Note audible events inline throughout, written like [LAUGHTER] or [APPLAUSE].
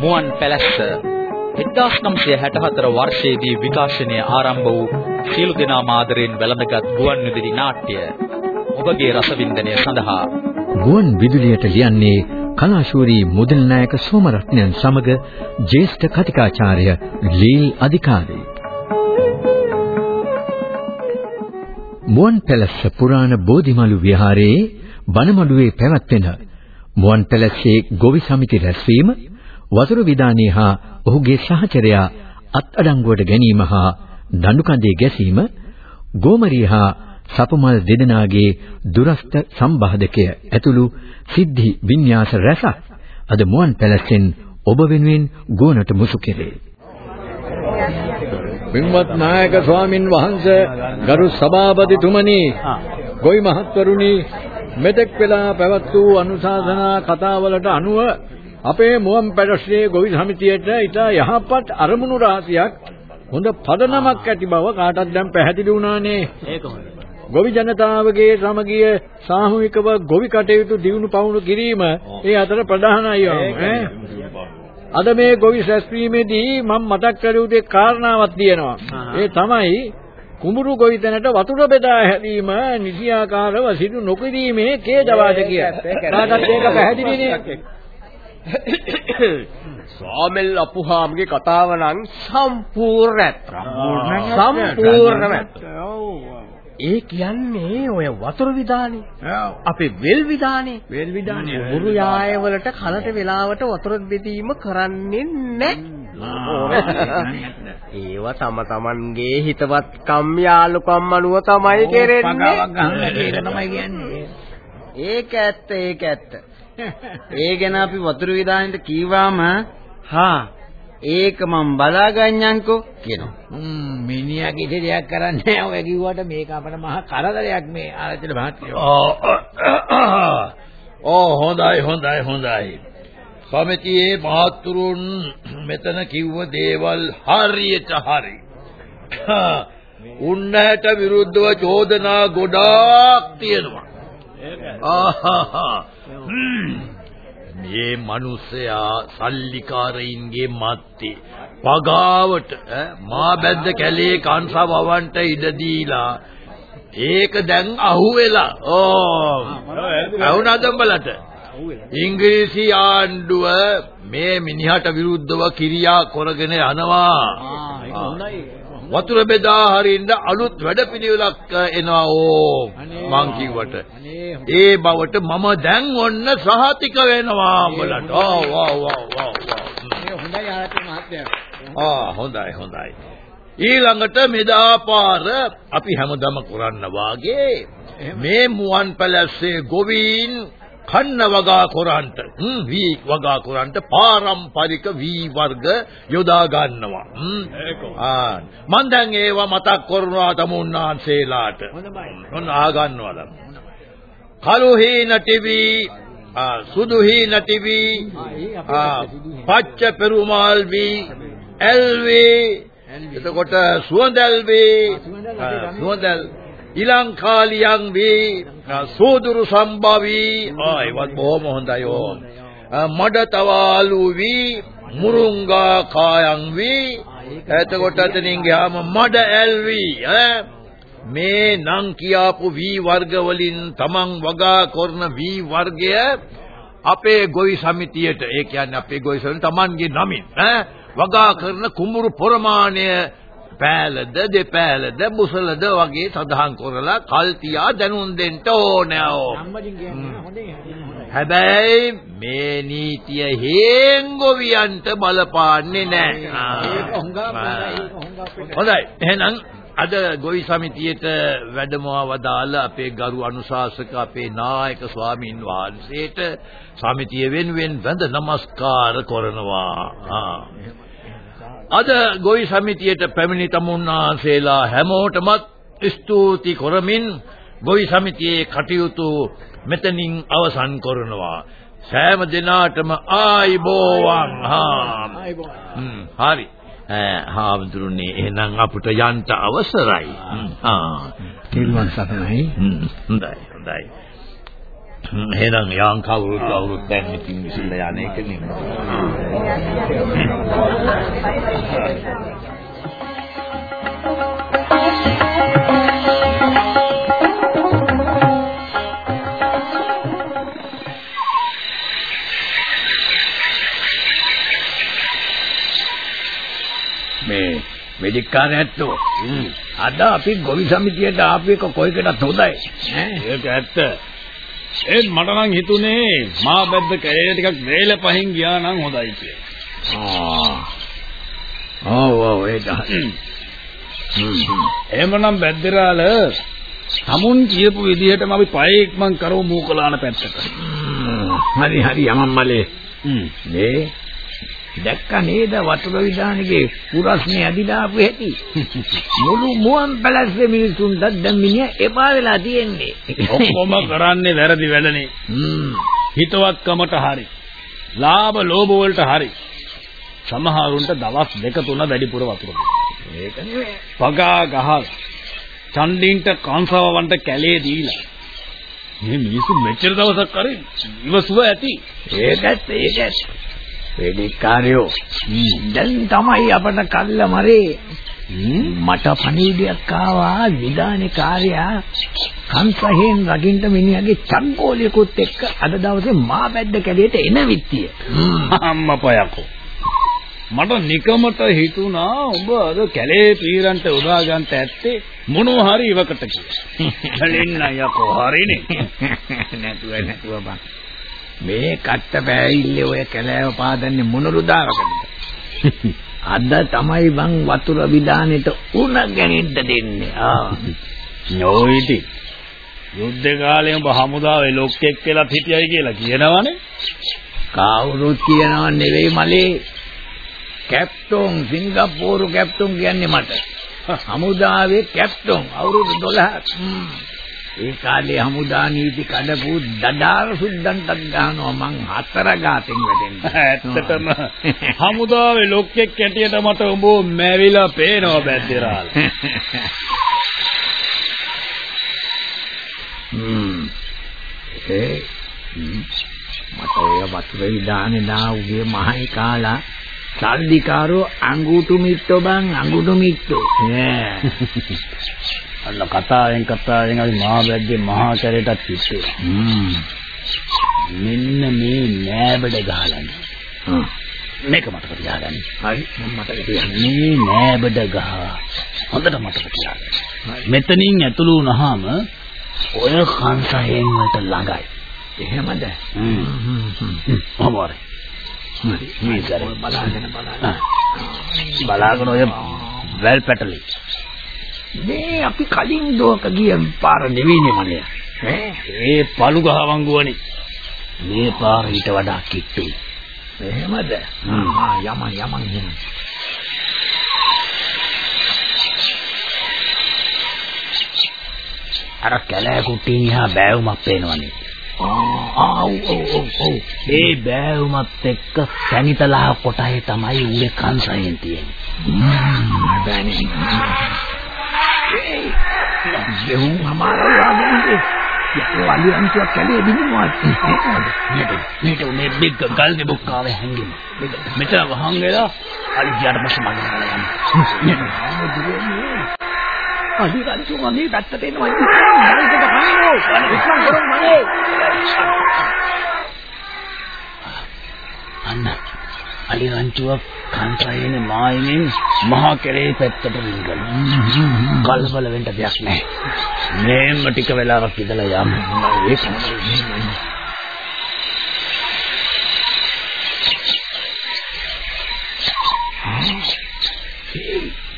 මුවන් පැලැස්ස 1964 වර්ෂයේදී විකාශනය ආරම්භ වූ සීළු දෙනා මාදරෙන් වැළඳගත් ගුවන් විදුලි නාට්‍ය. ඔබගේ රසවින්දනය සඳහා ගුවන් විදුලියට ලියන්නේ කලාශූරී මුදල් නායක සෝමරත්නයන් සමග ජ්‍යෙෂ්ඨ කතිකාචාර්ය ලීල් අධිකාරී. මුවන් පැලස්ස පුරාණ බෝධිමලු විහාරයේ බණමඩුවේ පැවැත්වෙන මුවන් පැලස්සේ ගොවි සමිති රැස්වීම වතුර විදානේ හා ඔහුගේ සහචරයා අත්අඩංගුවට ගැනීම හා දඬු කඳේ ගැසීම ගෝමරිය හා සපමල් දෙදෙනාගේ දුරස්ත සම්බාධකය ඇතුළු සිද්ධි වින්‍යාස රැසක් අද මුවන් පැලැස්සෙන් ඔබ වෙනුවෙන් ගෝනට මුසු කෙරේ. පින්වත් නායක ස්වාමින් වහන්සේ ගරු සභාපතිතුමනි ගොවි මහත්වරුනි මෙතෙක් වෙලා පැවැත් වූ අනුශාසනා කතාවලට අනුව අපේ මුවන් පැලස්සේ ගොවි සමිතියට ඊට යහපත් අරමුණු රාශියක් හොඳ පදනමක් ඇති බව කාටත් දැන් පැහැදිලි වුණානේ. ඒකමයි. ගොවි ජනතාවගේ සමගිය සාමූහිකව ගොවි කටයුතු දියුණු පවුණු කිරීම ඒ අතර ප්‍රධානයි අද මේ ගොවි සැස්වීමේදී මම මතක් කර යුත්තේ කාරණාවක් තියෙනවා. ඒ තමයි කුඹුරු ගොවිතැනට වතුර බෙදා හැදීම නිසියාකාරව සිදු නොකිරීමේ ඛේදවාදකිය. කාටත් ඒක පැහැදිලිනේ. [COUGHS] ස්වාමෙල් අපුහාමගේ කතාව නම් සම්පූර්ණ ඇත්ත. සම්පූර්ණම ඇත්ත. ඒ කියන්නේ ඔය වතුර විදානේ. අපේ වෙල් විදානේ. වෙල් විදානේ. මුරු යාය වලට කලට වෙලාවට වතුර බෙදීම කරන්නේ නැහැ. ඒවා තම තමන්ගේ හිතවත්කම් යාලුකම් අනුව තමයි කෙරෙන්නේ. ඒක ඇත්ත ඒක ඇත්ත. [LAUGHS] ඒ ගැන අපි වතුර විදානෙට කීවාම හා ඒක මම බලාගන්නම්කෝ කියනවා. හ්ම් මිනිහා කිසි දෙයක් කරන්නේ නැහැ. ඔය කිව්වට මේක අපට මහා කරදරයක් මේ ආරච්චිල මහත්තයෝ. ඕ හොඳයි හොඳයි හොඳයි. සමිතියේ මහතුරුන් මෙතන කිව්ව දේවල් හරියට හරි. උන්නට විරුද්ධව චෝදනා ගොඩාක් තියෙනවා. මේ මිනිසයා සල්ලිකාරයින්ගේ මැත්තේ පගාවට මා බැද්ද කැලේ කංශව වවන්ට ඉඩ දීලා ඒක දැන් අහුවෙලා. ඕ වුණාද උඹලට? ඉංග්‍රීසි ආණ්ඩුව මේ මිනිහට විරුද්ධව කිරියා කරගෙන යනවා වතුර බෙදා හරින්න අලුත් වැඩපිළිවෙලක් එනවා ඕ. මං කිව්වට. ඒ බවට මම දැන් ඔන්න සහතික වෙනවා උඹලට ආ වා වා වා හොඳයි ආරච්චි මහත්තයා ආ හොඳයි හොඳයි. ඊළඟට මෙදාපාර අපි හැමදම කරන්න වාගේ මේ මුවන් පැලැස්සේ ගොවීන් කන්න වගා කොරන්ට. වී වගා කොරන්ට පාරම්පරික වී වර්ග යොදා ගන්නවා. ආ මම දැන් ඒවා මතක් කරනවා තමුන්නාන්සේලාට ඔන්න ආ ගන්නවා දැන්. කළු හීන ටිවි සුදු හීන ටිවි පච්ච පෙරුමාල් වී එල්වී එතකොට සුවඳල් වී සුවඳල් ඉලංකාලියන් වේ සෝදුරු සම්භවී. ආ ඒවත් බොහොම හොඳයි ඕ. මඩතවාලු වී මුරුංගා කායන් වී එතකොට අතනින් ගියාම මඩ ඇල්වි ඈ. මේ නම් කියාපු වී වර්ග වලින් තමන් වගා කරන වී වර්ගය අපේ ගොවි සමිතියට ඒ කියන්නේ අපේ ගොවි සමිතිය තමන්ගේ නමින් ඈ. වගා කරන කුඹුරු ප්‍රමාණය පෑලද දෙපෑලද බුසලද වගේ සඳහන් කරලා කල් තියා දැනුම් දෙන්න ඕනේ. හැබැයි මේ නීතිය හේංගොවියන්ට බලපාන්නේ නැහැ. හොඳයි. එහෙනම් අද ගොවි සමිතියට වැඩමව වදාළ අපේ ගරු අනුශාසක අපේ නායක ස්වාමින් වහන්සේට සමිතිය වෙනුවෙන් වැඳ නමස්කාර කරනවා. අද ගොවි සමිතියට පැමිණි තමුන්නාන්සේලා හැමෝටමත් ස්තුති කරමින් ගොවි සමිතියේ කටයුතු මෙතනින් අවසන් කරනවා. සෑම දිනාටම ආයිබෝවන් හා හරි. හාමුදුරනේ එහෙනම් අපිට යන්න අවසරයි. ආ. නිර්වාණ සරණයි. හොඳයි හොඳයි. එහෙනම් යන් කවුරුත් කවුරුත් දැන් ඉතින් විසඳලා යන්නේ කනේ. මේ වෙදිකාර ඇත්තෝ අද අපි ගොවි සමිතියට ආපු එක කොයිකටත් හොඳයි ඒක ඇත්ත. ඒත් මට නම් හිතුනේ මා බැද්ද කැලේ ටිකක් වේල පහින් ගියා නම් හොඳයි කියලා. ආ ඔව් ඔව් ඒක එහෙමනම් බැද්දරාල තමුන් කියපු විදිහටම අපි පය ඉක්මන් කරමු මූකලාන පැත්තට. හරි හරි යමන් මලේ. මේ දැක්ක නේද වතුර විදානගේ පුරස්නේ ඇදිලා ආපු හැටි? මුළු මුවන් පැලස්සේ මිනිසුන්ට දැන් මිනිහා එපා වෙලා තියෙන්නේ. ඔක්කොම කරන්නේ වැරදි වැඩනේ. හිතවත්කමට හරි. ලාභ ලෝභ වලට හරි. සමහරුන්ට දවස් දෙක තුන වැඩිපුර වතුර පගා ගහලා චණ්ඩින්ට කංසවවන්ට කැලේ දීලා. මේ මිනිස්සු මෙච්චර දවසක් කරේ? ඉවසුව ඇති. ඒකත් ඒකත් වෙදිකාරයෝ. දැන් තමයි අපට කල්ල මරේ. මට පණිවිඩයක් ආවා විදානේ කාර්යයා කංසහෙන් රකින්න මිනිහගේ චංගෝලියකුත් එක්ක අද දවසේ මා බැද්ද කැලේට එන විත්තිය. අම්මපයකෝ මට නිකමට හිතුණා ඔබ අද කැලේ පීරන්ට උදා ගන්නට ඇත්තේ මොනවා හරි ඉවකට කියලා. [LAUGHS] කලින් යකෝ හරිනේ. [LAUGHS] නැතුව නැතුව බං මේ කට්ට බෑයිල්ලේ ඔය කැලෑව පාදන්නේ මොනරු දාරකද අද තමයි බං වතුර විදානෙට උණ ගැනෙන්න දෙන්නේ ආ නෝයිටි. යුද්ධ කාලේ ඔබ හමුදාවේ ලොක්ෙක් කියලා හිටියයි කියලා කියනවනේ. කවුරුත් කියනව නෙවෙයි මලේ කැප්ටන් සිංගප්පූරු කැප්ටන් කියන්නේ මට [LAUGHS] හමුදාවේ කැප්ටන් අවුරුදු 12ක් හ්ම්. ඒ කාලේ හමුදා නීති කඩපු දඩාර සුද්දන්ටත් ගහනවා මං හතර ගාතෙන් වැඩෙන්න ඇත්තටම හමුදාවේ ලොක්ෙක් කැටියට මට ඔබ මැවිලා පේනවා බැද්දරාල. හ්ම් ඒ. මට ඔය වතුර විදානේ නා උගේ මහයි කාලා සල්ලිකාරෝ අඟුටු මිට්ටෝ බං අඟුටු මිට්ටෝ අන්න කතාවෙන් කතාවෙන් අපි මහා බැද්දේ මහා කැලේටත් පිටේ. මෙන්න මේ නෑබඩ ගහලන්නේ. හ්ම්. මේක මතක තියාගන්න. හරි මම මතක තියන්නේ මේ නෑබඩ ගහ හොඳට මතක තියාගන්න. මෙතනින් ඇතුළු වුණාම ඔය කංසයෙන් වලට ළඟයි. එහෙමද හ්ම්. හ්ම් හ්ම් අමාරු. මේ සැරේ බලාගෙන බලාගෙන. බලාගෙන ඔය වැල් පැටලි. මේ අපි කලින් දෝක ගිය පාර නෙවෙයිනේ මලයා ඈ ඒ පළු ගහවංගුවනේ. මේ පාර ඊට වඩා කිට්ටුයි. එහෙමද හ්ම්. ආ යමන් යමන් යමන් අර කැලෑ කුට්ටින් එහා බෑවුමක් පේනවනේ. ආ ඔව් ඔව් ඔව් ඒ බෑවුමත් එක්ක සැනිතලා කොටහේ තමයි ඌේ කංසයෙන් තියෙන්නේ. බෑනේ ගෙහුම් අමාරු ආගමනේ යකෝ අලියන්ට කැලේ බින්නවා නේද? නේද මේ බිග් ගල්ගේ බුක්කාවේ හැංගෙම. මෙතන වහන් වෙලා අලි ගියාට පස්සේ මග යනවා. අලි රන්තු මගේ පැත්තට එනවා ඉතින් හංගෝ ඉක්මන් කරමු මගේ අන්න අලි රංචුව කංසයෙන් මායිමින් මහා කෙරේ පැත්තට රිංගන. කලබල වෙන්න දෙයක් නැහැ. මේම ටික වෙලාවක් ඉඳලා යමු. ඒක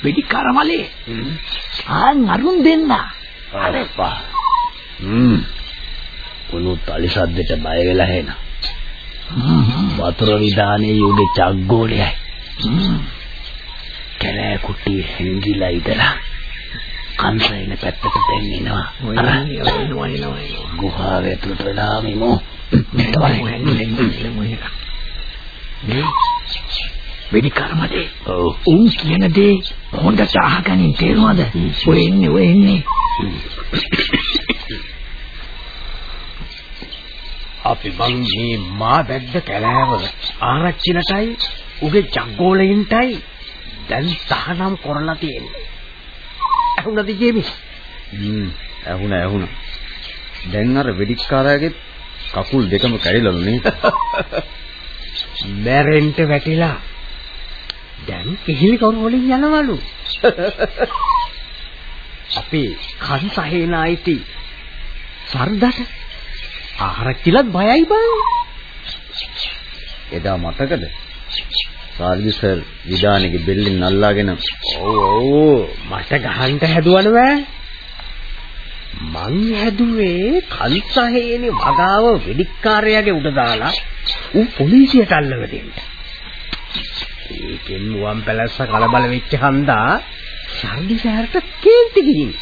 වෙඩි කරමලේ ආ නරුන් දෙන්න අරපා. හ්ම්. උණු තලිසද්දට බය වෙලා හේන. වතුර විදානේ යුගේ චග්ගෝලයයි. කැලෑ කුටි හැංගිලා ඉදලා කංසයින පැත්තට දැන් එනවා. අර එනවා එනවා ගුහාවේ ඇතුළට වෙලා මිමෝ. වෙඩි කරමලේ ඔව්. උන් කියන දේ හොඳට අහගනින් තේරුණාද? ඔය එන්නේ ඔය එන්නේ. අපි බං මේ මා බැද්ද කැලෑවල ආරච්චිලටයි උගේ ජග්ගෝලයින්ටයි දැන් තහනම් කරලා තියෙන්නේ. ඇහුණද ජේමිස්? හ්ම් ඇහුණා ඇහුණා. දැන් අර වෙඩික්කාරයාගේ කකුල් දෙකම කැඩිලාලු නේ. [LAUGHS] මැරෙන්න වැටිලා. දැන් කිහිලි කවුරු වලින් යනවලු. [LAUGHS] අපි කන්සහේනායිටි සර්දට ආරච්චිලත් බයයි බං. එදා මතකද? සාර්ගි සර් විදානෙගේ බෙල්ලෙන් අල්ලාගෙන ඔව් ඔව් මට ගහන්න හැදුවන බෑ. මං හැදුවේ කන්සහේනේ වගාව වෙඩික්කාරයාගේ උඩ දාලා ඌ පොලිසියට අල්ලව දෙන්න. ඒකෙන් මුවන් පැලස්ස කලබල වෙච්ච හන්දා සර්දි සෑරට කේන්ති ගිහින්.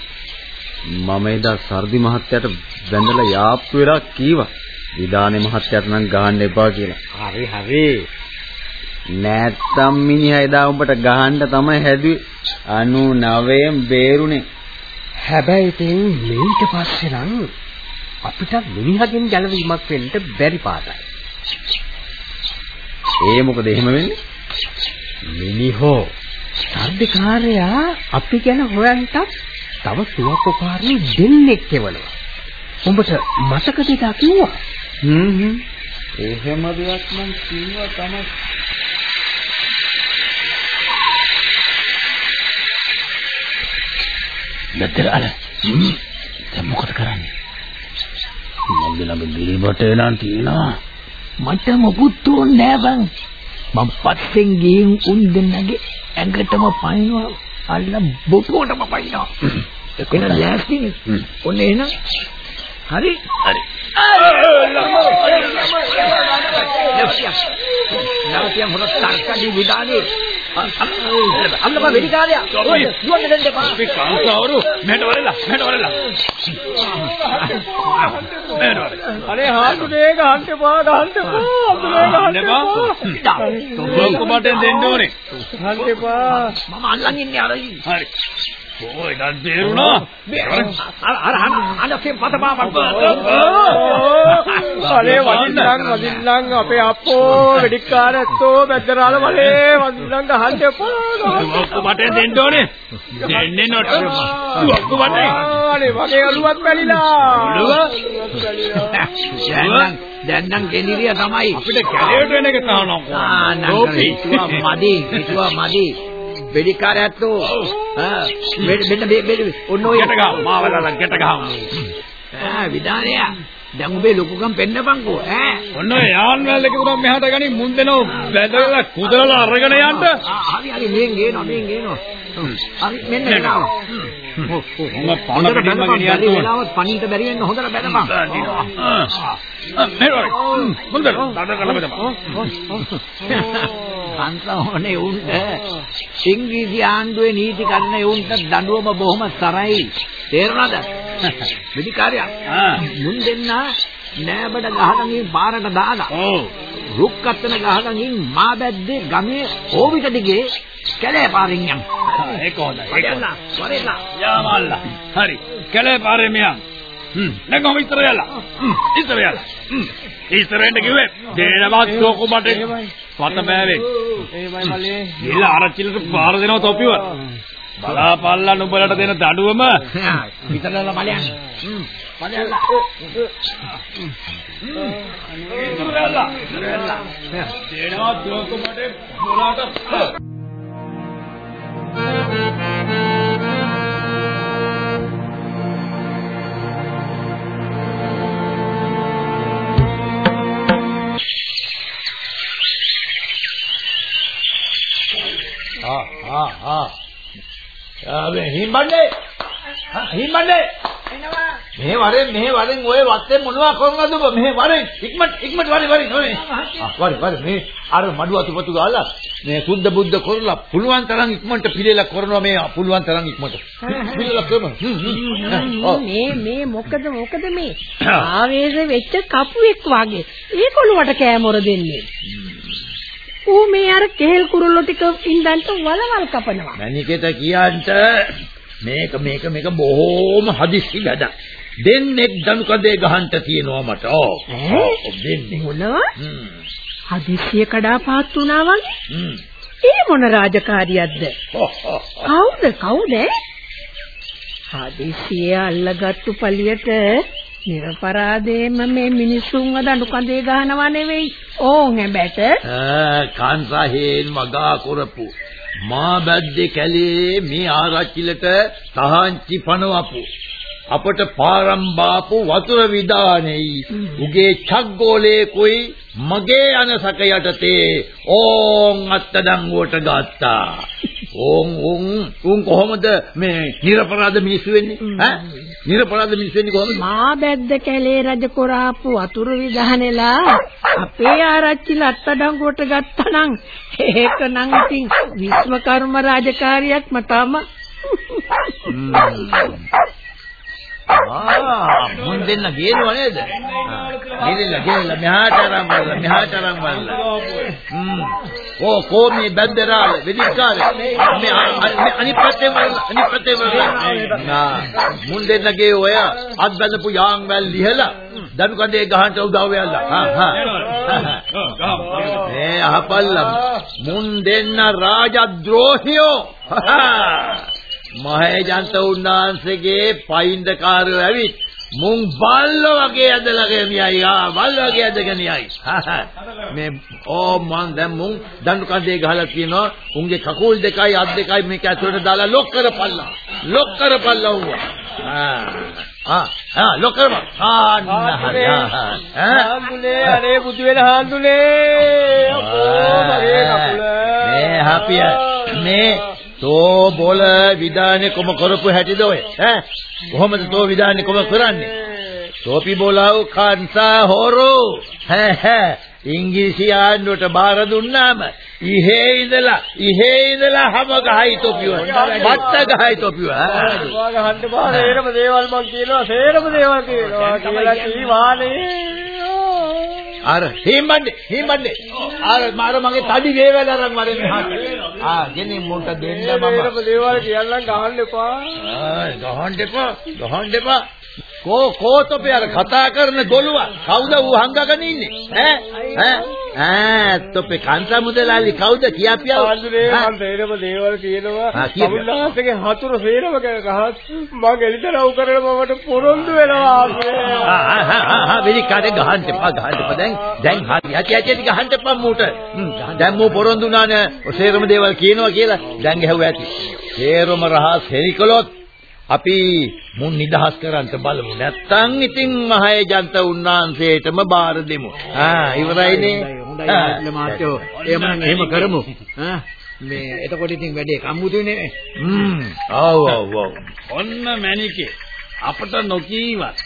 මම එදා සර්දි මහත්තයාට වැඳලා යාප්පු වෙලා කීවා. විදානේ මහත්තයාට නම් ගහන්න එපා කියලා. හරි හරි. නැත්තම් මිනිහා එදා උඹට ගහන්න තමයි හැදුවේ. 99න් බේරුනේ. හැබැයි ඉතින් මේක පස්සේ නම් අපිට මිනිහගෙන් ගැලවීමක් වෙන්න බැරි පාටයි. ඒ මොකද එහෙම වෙන්නේ? මිනිහෝ සර්ධකාරයා අපි ගැන හොයන්ටත් තව සුවකකාරී දෙන්නෙක් කෙවනවා. උඹට මතකද ඒක කිව්වා? හ්ම් හ්ම්. එහෙම දෙයක් නම් කිව්වා තමයි. මෙතන දැන් මොකද කරන්නේ? මගේ ළඟ ගිරිබට එනන් තියනවා. මට මොකුත් ඕනේ නෑ බං. මම පස්සෙන් ගිහින් උන් දෙන්නගේ ඇඟටම පයින්නවා. අල්ල බොටුවටම පයින්නවා. [COUGHS] එතන ලෑස්තිනේ. ඔන්න එහෙනම් හරි හරි. නවතියම් හොර තරකඩි විදානේ අන්නම වෙඩිකාරයා ඔය දුවන්න දෙන්න එපා අපි කාන්තාවරු මෙහෙට වරලා මෙහෙට වරලා අනේ හාමුදුරේ ගහන්න එපා ගහන්න එපා හාමුදුරේ ගහන්න එපා ඔක්කොමට දෙන්න ඕනේ ගහන්න එපා මම අල්ලන් ඉන්නේ අර හරි ඔය දැන් තේරුණා? අර අර අනකේ පතපාවක් අනේ වදින්නම් වදින්නම් අපේ අප්පෝ වෙඩික්කාරයෝ බැද්දරාල වලේ වදින්නම් ගහන්න එපා ඔක්කොමට දෙන්න ඕනේ. දෙන්නේ නොට. ඔක්කොමට. අනේ වගේ අලුවත් පැලිලා දැන් දැන් නම් ගෙනිරිය තමයි. අපිට කැලේට වෙන එක තහනම් ආ නම් හිතුවා මදි මදි වෙඩිකාරයත්ෝ ආ මෙන්න මෙන්න ඔන්න ඔය ගැට ගහ මාවලලා ගැට ගහමු ආ විදානය දැන් ඔබේ ලොකුකම් පෙන්නපන්කෝ ඈ ඔන්න ඔය යාන් වැල් එක උනම් මෙහාට ගනින් මුන් දෙනව වැදලා කුදලලා අරගෙන යන්න හරි හරි මෙන් ගේනවා මෙන් ගේනවා හරි මෙන්න එනවා මම පණ පිටින්ම ගෙනියන්න ඕන වෙලාවත් පණීට බැරි වෙන්න හොඳට බැලපන් මේ වගේ හොඳට තද කරලා බෙදපන් අන්තෝනේ උන්ට. ඉංග්‍රීසි ආණ්ඩුවේ නීති කරන උන්ට දඬුවම බොහොම සරයි. තේරුණාද? [LAUGHS] විදිකාරයා මුන් දෙන්න නෑබඩ ගහගමින් පාරට දාලා. ඔව්. රුක් අත්තන ගහගමින් මා බැද්දේ ගමේ ඕවිත දිගේ කැලේ පාරින් යන් ඒක හොඳයි ඒක වරෙල්ලා වරෙල්ලා යාමල්ලා. හරි. කැලේ පාරේ මෙයන් හ්ම්. කොහොම ඉතර යලා? ඉතර යලා ඉතරෙන්ට කිව්වේ දේනවත් කොකුමට පත බෑවේ. එහෙමයි මල්ලේ. ගිහලා ආරච්චිලට පාර දෙනවා තොපිව. බලාපල්ලා නුඹලට දෙන දඩුවම. විතරලා මලයන් මලයන්ලා ඉතර යලා දේනවත් කොකුමට මොලාට ආ ආ හිම්බන්නේ හිම්බන්නේ එනවා මෙහෙ වරෙන් මෙහෙ වරෙන් ඔය වත්තේ මොනවා කරනවද ඔබ මෙහෙ වරෙන්. ඉක්මනට ඉක්මනට වරෙන් වරෙන් ඔය වරෙන් වරෙන් මේ අර මඩුව අතුපතු ගාලා මේ සුද්ධ බුද්ධ කරලා පුළුවන් තරම් ඉක්මනට පිළිලා කරනවා මේ පුළුවන් තරම් ඉක්මනට. පිළිලා කරමු මේ මේ මොකද මොකද මේ ආවේශ වෙච්ච කපුවෙක් වගේ. ඒකොළුවට කෑමොර දෙන්නේ ඌ මේ අර කෙහෙල් කුරුල්ලෝ ටික ඉඳන්ට වලවල් කපනවා මණිකේත කියන්ට මේක මේක මේක බොහොම හදිස්සි වැඩ දෙන්නෙක් දණු කඳේ ගහන්න තියෙනවා මට. ඔව්. දෙන්නේ. මොනවා? හදිස්සිය කඩාපාත් වුණා වගේ. ඒ මොන රාජකාරියක්ද? කවුද කවුද? හදිස්සිය අල්ලගත්තු පළියට නිර්පරාදේම මේ මිනිසුන්ව දඬු කඳේ ගහනවා නෙවෙයි. ඕන් හැබැට. ආ කාන්සාහේන් මගා කරපු මා බැද්දේ කැලේ මේ ආරච්චිලට තහංචි පනවපු අපට පාරම් බාපු වතුර විදානෙයි උගේ චග්ගෝලේ කුයි මගේ අනසක යටතේ ඕන් අත්තඩංගුවට ගත්තා. ඕන් උන් උන් කොහොමද මේ නිර්පරාධ මිනිස්සු වෙන්නේ? ඈ? නිර්පරාධ මිනිස්සු වෙන්නේ කොහොමද? මා බැද්ද කැලේ රජ කොරාපු වතුරු විදහනෙලා අපේ ආරච්චිල අත්තඩංගුවට ගත්තනම් ඒකනම් ඉතින් විශ්ව කර්ම රාජකාරියක්ම තමයි. ආ මුන් දෙන්න ගේනවා නේද? ගිරිල්ලා ගිරිල්ලා මෙහාට අරන් බලලා මෙහාට අරන් බලලා. හ්ම්. ඕ කොමේ බන්දරාල වෙදිකාර. මේ අනිත් පැත්තේ අනිත් පැත්තේ. නා මුන් දෙන්න ගේ ඔය අත් බඳපු යාන් වැල් ලිහලා දනු කඳේ ගහන්න උදව් වෙලා. හා හා. මේ අහපල්ලා මුන් දෙන්න රාජද්‍රෝහියෝ. [LAUGHS] මහේජන්ත උන්නාන්සේගේ පයින්දකාරයෝ ඇවිත් මුං බල්ලෝ වගේ ඇදලා ගෙනියයි ආ බල්ලෝ වගේ ඇදගෙන යයි. [LAUGHS] මේ ඕ මන් දැන් මුං දඬු කඳේ ගහලා කියනවා උන්ගේ කකුල් දෙකයි අත් දෙකයි මේක ඇතුලට දාලා ලොක් කරපල්ලා. ලොක් කරපල්ලා උවා ආ ආ ලොක් කරපන්. ආන්න හරි හාන්දුලේ අනේ බුදු වෙන හාන්දුලේ අපෝ මගේ කකුල. මේ හපිය මේ තෝ බොල විදානේ කොම කරපු හැටිද ඔය? ඈ? කොහොමද තෝ විදානේ කොම කරන්නේ? තෝපි බෝලාව කාන්සා හොරෝ. හෑ හෑ ඉංග්‍රීසි ආණ්ඩුවට බාර දුන්නාම ඉහේ ඉඳලා ඉහේ ඉඳලා හැම ගහයි තොපිය. පත්ත ගහයි තොපිය වාග හන්ද බා සේරම දේවල් මං කියනවා සේරම දේවල් කියනවා. කියලා කීවානේ අර හිම්බන්නේ හිම්බන්නේ. අර මාර මගේ තඩි වේවැල අරන් වරෙන් මෙහාට ආ ගෙනින් මුන්ට දෙන්න මම. සේරම දේවල් කියන්න ගහන්න එපා. ආ ගහන්න එපා ගහන්න එපා කෝ කෝතපේ අර කතා කරන ගොළුවා? කවුද ඌ හංගගෙන ඉන්නේ? ඈ? ඈ? ඈ තොපේ කාන්තා මුදලාලි කවුද කියාපියා ආන්දුනේ මං සේරම දේවල් කියනවා ආ. අමුල්ලාසගේ හතුරු සේරම ගැන ගහත් මං එළිතරව් කරන මමට පොරොන්දු වෙනවා ආ වෙලි කාටේ ගහන්න එපා ගහන්න එපා. දැන් දැන් හරි. ඇටි ඇටි ගහන්න එපා මූට. දැන් මෝ පොරොන්දු නානේ සේරම දේවල් කියනවා කියලා දැන් ගැහුවා ඇති. සේරම රහස් හෙලිකලොත් අපි මුන් නිදහස් කරන්න බලමු. නැත්තම් ඉතින් මහේජන්ත උන්නාන්සේටම බාර දෙමු. ආ ඉවරයිනේ හොඳයි මාත්‍යෝ එහෙමනම් එහෙම කරමු. ඈ මේ එතකොට ඉතින් වැඩේ කම්මුතුනේ හ්ම්. ඔව් ඔව් ඔව් ඔන්න මැනිකේ අපට නොකීවත්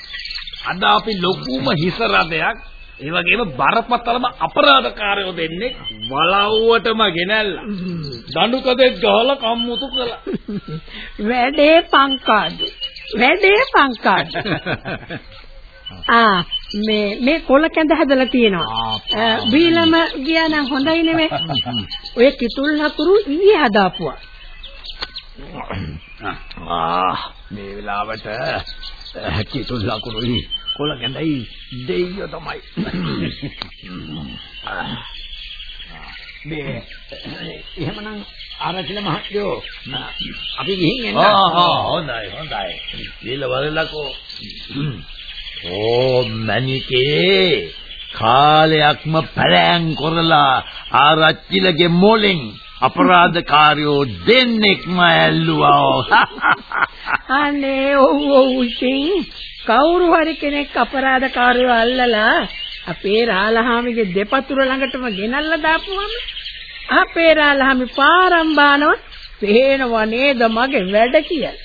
අද අපි ලොකුම හිස රදයක් ඒ වගේම බරපතලම අපරාධකාරයෝ දෙන්නේ වලව්වටම ගෙනල්ලා දඬු කදෙක් ගහලා කම්මුතු කළා. වැඩේ පංකාදු. වැඩේ පංකාදු. [LAUGHS] ආ මේ මේ කොල කැඳ හදලා තියෙනවා. බීලම ගියා නම් හොඳයි නෙමෙයි. [LAUGHS] ඔය කිතුල් හකුරු ඊයේ හදාපුවා. [COUGHS] ආ මේ වෙලාවට කිතුල් ලකුණුයි කොළ ගැඳයි දෙයියෝ තමයි. මේ එහෙමනම් ආරචිල මහත්තයෝ අපි ගිහින් එන්න. ආ ආ හොඳයි හොඳයි. ඊළ වරලකෝ. ඕ මණිකේ කාලයක්ම පැලෑන් කරලා ආරච්චිලගේ මොලෙන් අපරාධකාරයෝ දෙන්නෙක්ම ඇල්ලුවා. [LAUGHS] අනේ ඔව් ඔව් ඉතින් කවුරු හරි කෙනෙක් අපරාධකාරයෝ අල්ලලා අපේ රාලහාමිගේ දෙපතුර ළඟටම ගෙනල්ලා දාපුවම අපේ රාලහාමි පාරම් බානවා පේනව නේද මගේ වැඩ කියලා.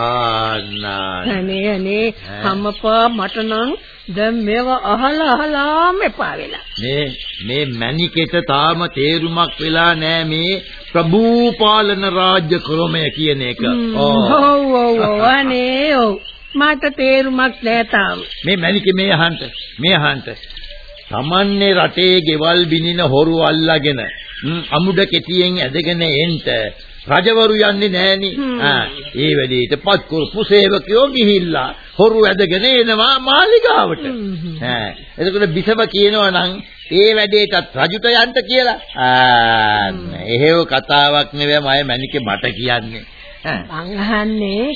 ආනා අනේ අනේ. අම්මපා මට නම් දැන් මේව අහලා අහලාම එපා වෙලා. මේ මේ මණිකෙට තාම තේරුමක් වෙලා නෑ මේ ප්‍රභූ පාලන රාජ්‍ය ක්‍රමය කියන එක. ඔව් ඔව් ඔව් අනේ ඔව් මට තේරුමක් නෑ තාම. මේ මණිකේ මේ අහන්ට මේ අහන්ට තමන්නේ රටේ ගෙවල් බිනින හොරු අල්ලාගෙන අමුඩ කෙටියෙන් ඇදගෙන එන්ට රජවරු යන්නේ නෑනේ. ආ ඒ වැඩේට පත් කරපු සේවකයෝ ගිහිල්ලා හොරු ඇදගෙන එනවා මාලිගාවට. ඈ එතකොට බිසව කියනවා නම් ඒ වැඩේටත් රජුට යන්න කියලා. ආ එහෙව කතාවක් නෙවෙයි මම මැනිකේ මට කියන්නේ. මං අහන්නේ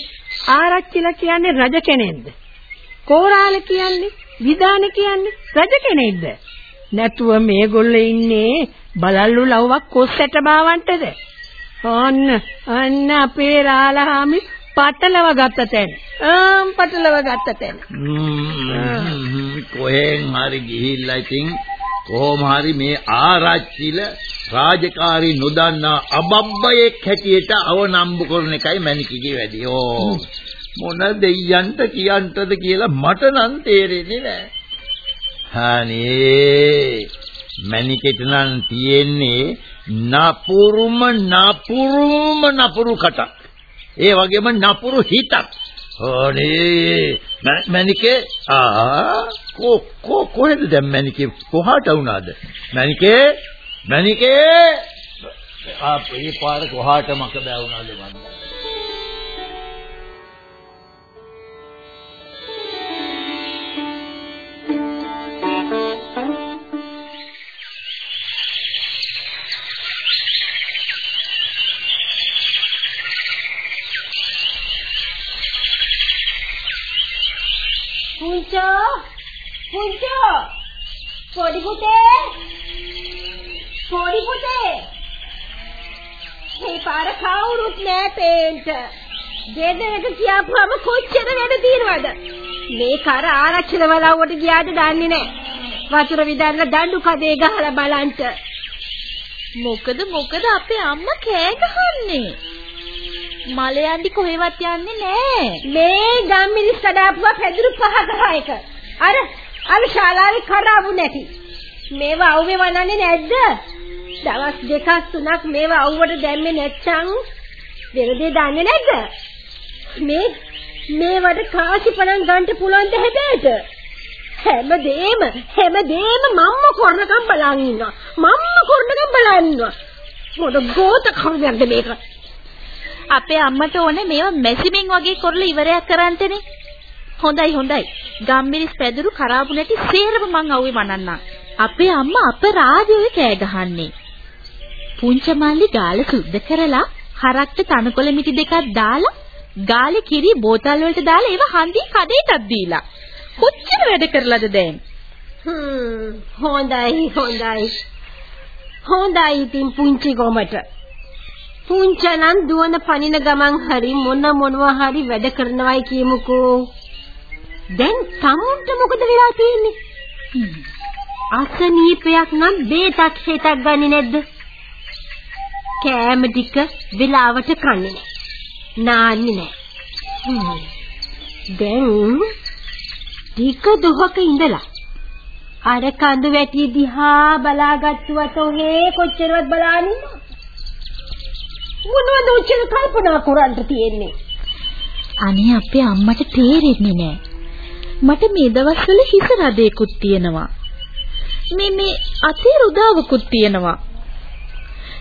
ආරච්චිලා කියන්නේ රජ කෙනෙක්ද? කෝරාල කියන්නේ විදාන කියන්නේ රජ කෙනෙක්ද? නැතුව මේගොල්ලෝ ඉන්නේ බලල්ලු ලව්වක් කොස්සට බාවන්ටද? අන්න අන්න අපේ රාලහාමි පටලව ගත්ත තැන. ආම් පටලව ගත්ත තැන. කොහෙන් හරි ගිහිල්ලා ඉතින් කොහොම හරි මේ ආරච්චිල රාජකාරී නොදන්නා අබබ්බයෙක් හැටියට අවනම්බු කරන එකයි මැනිකගේ වැඩි. ඕ මොන දෙයයන්ට කියන්ටද කියලා මට නම් තේරෙන්නේ නැහැ. හානේ මැනිකෙට නම් තියෙන්නේ නපුරුම නපුරුම නපුරු කටක්. ඒ වගේම නපුරු හිතක්. ඕනේ මැනිකේ ආ කො කො කොහෙද දැන් මැනිකේ කොහාට වුණාද? මැනිකේ මැනිකේ ආ මේ පාර කොහාට මක බෑ වුණාද මන්ද පොඩි පුතේ. පොඩි පුතේ. මේ පාර කවුරුත් නෑ පේන්ට. ගෙදරට කියපුවම කොච්චර වැඩ තියෙනවද? මේ කර ආරක්ෂක වලව්වට ගියාද දන්නේ නෑ. වතුර විදන්න දඬු කදේ ගහලා බලන්ට. මොකද මොකද අපේ අම්මා කෑ ගහන්නේ? මලයන්දි කොහෙවත් යන්නේ නෑ. මේ ගම්මිනිස් කඩාපුවා පැදුරු පහ ගහ එක. අර අර ශාලාවේ කරාවු නැති. මේවා අවුවේ වනන්නේ නැද්ද? දවස් දෙකක් තුනක් මේවා අවුවට දැම්මේ නැත්තම් වෙනදේ දන්නේ නැද්ද? මේ මේවට කාසි පණන් ගන්න පුළුවන් ද හැබෑට? හැමදේම හැමදේම මම්ම කරනකම් බලන් ඉන්නවා. මම්ම කරනකම් බලන් ඉන්නවා. මොකද ගෝත කරුණක්ද මේක? අපේ අම්මට ඕනේ මේවා මැසිමෙන් වගේ කරලා ඉවරයක් කරන්ටනේ. හොඳයි හොඳයි. ගම්මිරිස් පැදුරු කරාබු නැටි සේරම මං අවුවේ මනන්නම්. අපේ අම්මා අපරාධය කෑ ගහන්නේ. පුංචි මල්ලි ගාල සුද්ධ කරලා හරක්ට තනකොළ මිටි දෙකක් දාලා ගාලේ කිරි බෝතල් වලට දාලා ඒව හන්දිය කඩේටත් දීලා. කොච්චර වැඩ කරලාද දැන්? හ්ම් හොඳයි හොඳයි. හොඳයි ඉතින් පුංචි ගොමට. පුංචනන් දුවන පනින ගමන් හරි මොන මොනවා හරි වැඩ කරනවයි කියමුකෝ. දැන් තමුන්ට මොකද වෙලා තියෙන්නේ? අසනීපයක් නම් බේතක් හිතක් ගන්නේ නැද්ද? කෑම ටික වෙලාවට කන්නේ නැහැ. නාන්නේ නැහැ. දැන් ටික දුහක ඉඳලා අර කඳු වැටි දිහා බලාගත්තුවට ඔහේ කොච්චරවත් බලානින්න මොනවද උච්චර කල්පනා කරන්න තියෙන්නේ අනේ අපේ අම්මට තේරෙන්නේ නෑ මට මේ දවස්වල හිස රදේකුත් තියෙනවා. මේ මේ අතේ රුදාවකුත් තියෙනවා.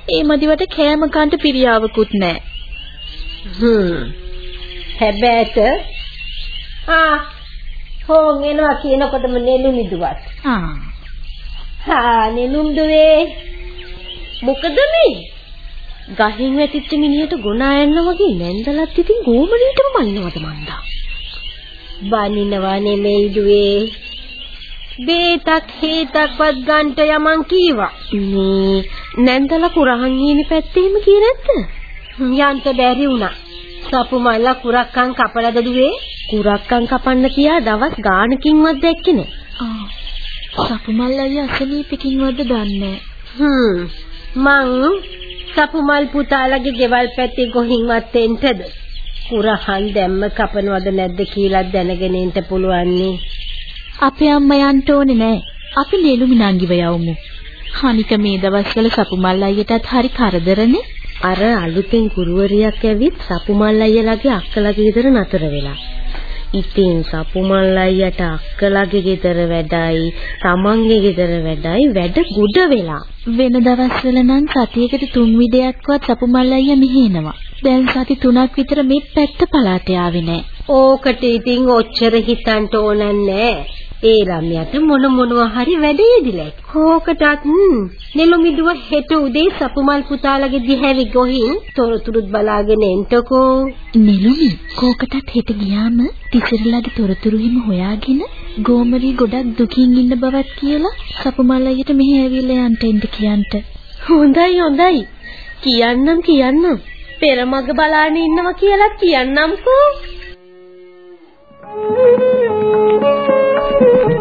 ඒ මදිවට කෑම කන්ට පිරියාවකුත් නෑ. හ්ම්. හැබැයිට ආ හොන් එනවා කියනකොටම නෙළුම් ඉදුවත් ආ. හා නෙළුම් දුවේ මොකද මේ? ගහින් වැටිච්ච මිනිහට ගොනා යන්න වගේ නැන්දලත් ඉතින් ගෝමනීටම මනිනවද මන්දා බනිනවා නෙමෙයි දුවේ බේතක් හේතක්වත් ගන්ට යමන් කීවා. මේ නැන්දල කුරහන් හීනි පැත්තේම කී නැද්ද? යන්ත බැරි වුණා. සපු මල්ල කුරක්කන් කපලද දුවේ? කුරක්කන් කපන්න කියා දවස් ගානකින්වත් දැක්කේ නෑ. ආ සපුමල් අයියා අසනීපකින්වද දන්නේ හ්ම් මං සපුමල් පුතාලගේ ගෙවල් පැත්තේ ගොහින්වත් එන්ටද කුරහන් දැම්ම කපනවද නැද්ද කියලා දැනගෙන ඉන්න පුළුවන් නේ අපේ අම්මා යන්න ඕනේ නෑ. අපි නෙළුමි නංගිව යවමු. අනික මේ දවස්වල සපුමල් අයියටත් හරි කරදරනේ. අර අලුතෙන් කුරුවරියක් ඇවිත් සපුමල් අයියලාගේ අක්කලාගේ ගෙදර නතර වෙලා ඉතින් සපුමල් අයියට අක්කලාගේ ගෙදර වැඩයි තමන්ගේ ගෙදර වැඩයි වැඩ ගොඩ වෙලා වෙන දවස්වල නම් සතියකට තුන් විඩයක්වත් සපුමල් අයියා මෙහි එනවා. දැන් සති තුනක් විතර මේ පැත්ත පලාට ආවේ නෑ. ඕකට ඉතින් ඔච්චර හිතන්න ඕන නෑ. ඒ ළමයාට මොන මොනවා හරි වැඩේදිලා. කෝකටත් නෙළුමිදුව හෙට උදේ සපුමල් පුතාලගේ දිහැවි ගොහින් තොරතුරුත් බලාගෙන එන්ටකෝ. නෙළුමි කෝකටත් හෙට ගියාම තිසරලාගේ තොරතුරු හිම හොයාගෙන ගෝමරි ගොඩක් දුකින් ඉන්න බවත් කියලා සපුමල් අයියට මෙහෙ ඇවිල්ලා යන්න එන්න කියන්ට. හොඳයි හොඳයි. කියන්නම් කියන්නම්. පෙරමග බලාගෙන ඉන්නවා කියලා කියන්නම්කෝ.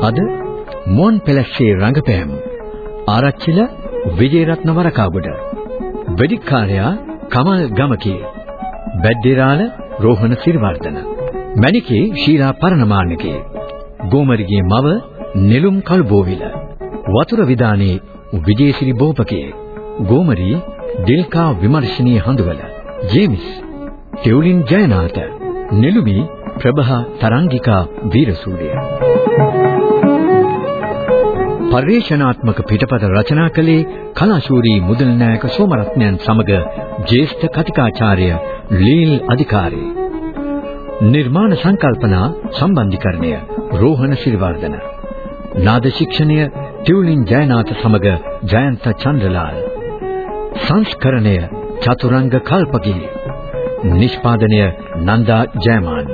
අද මොන් පැලස්සේ රංගපෑම් ආරච්චිල විජේරත්න වරකාගොඩ. වෙදිකාර්යා කමල් ගමකේ. බැද්දිරාල රෝහණ සිරිවර්ධන. මණිකේ ශීලා පරණමාන්නකේ. ගෝමරිගේ මව නෙළුම් කල්බෝවිල වතුර විදානේ විජේසිරි බෝපකේ. ගෝමරි දිල්කා විමර්ශනීය හඳුවල. ජේමිස් ටෙවුලින් ජයනාත නෙළුමි ප්‍රභා තරංගිකා වීරසූරිය. පරිශනාත්මක පිටපත රචනා කළේ කලාශූරී මුදල් නායක සෝමරත්නයන් සමග ජ්‍යෙෂ්ඨ කතිකාචාර්ය ලීල් අධිකාරී. නිර්මාණ සංකල්පනා සම්බන්ධීකරණය රෝහණ සිරිවර්ධන නාද ශික්ෂණය ටියුලින් ජයනාථ සමග ජයන්ත චන්ද්‍රලාල්. සංස්කරණය චතුරංග කල්පගී නිෂ්පාදනය නන්දා ජයමාන්න.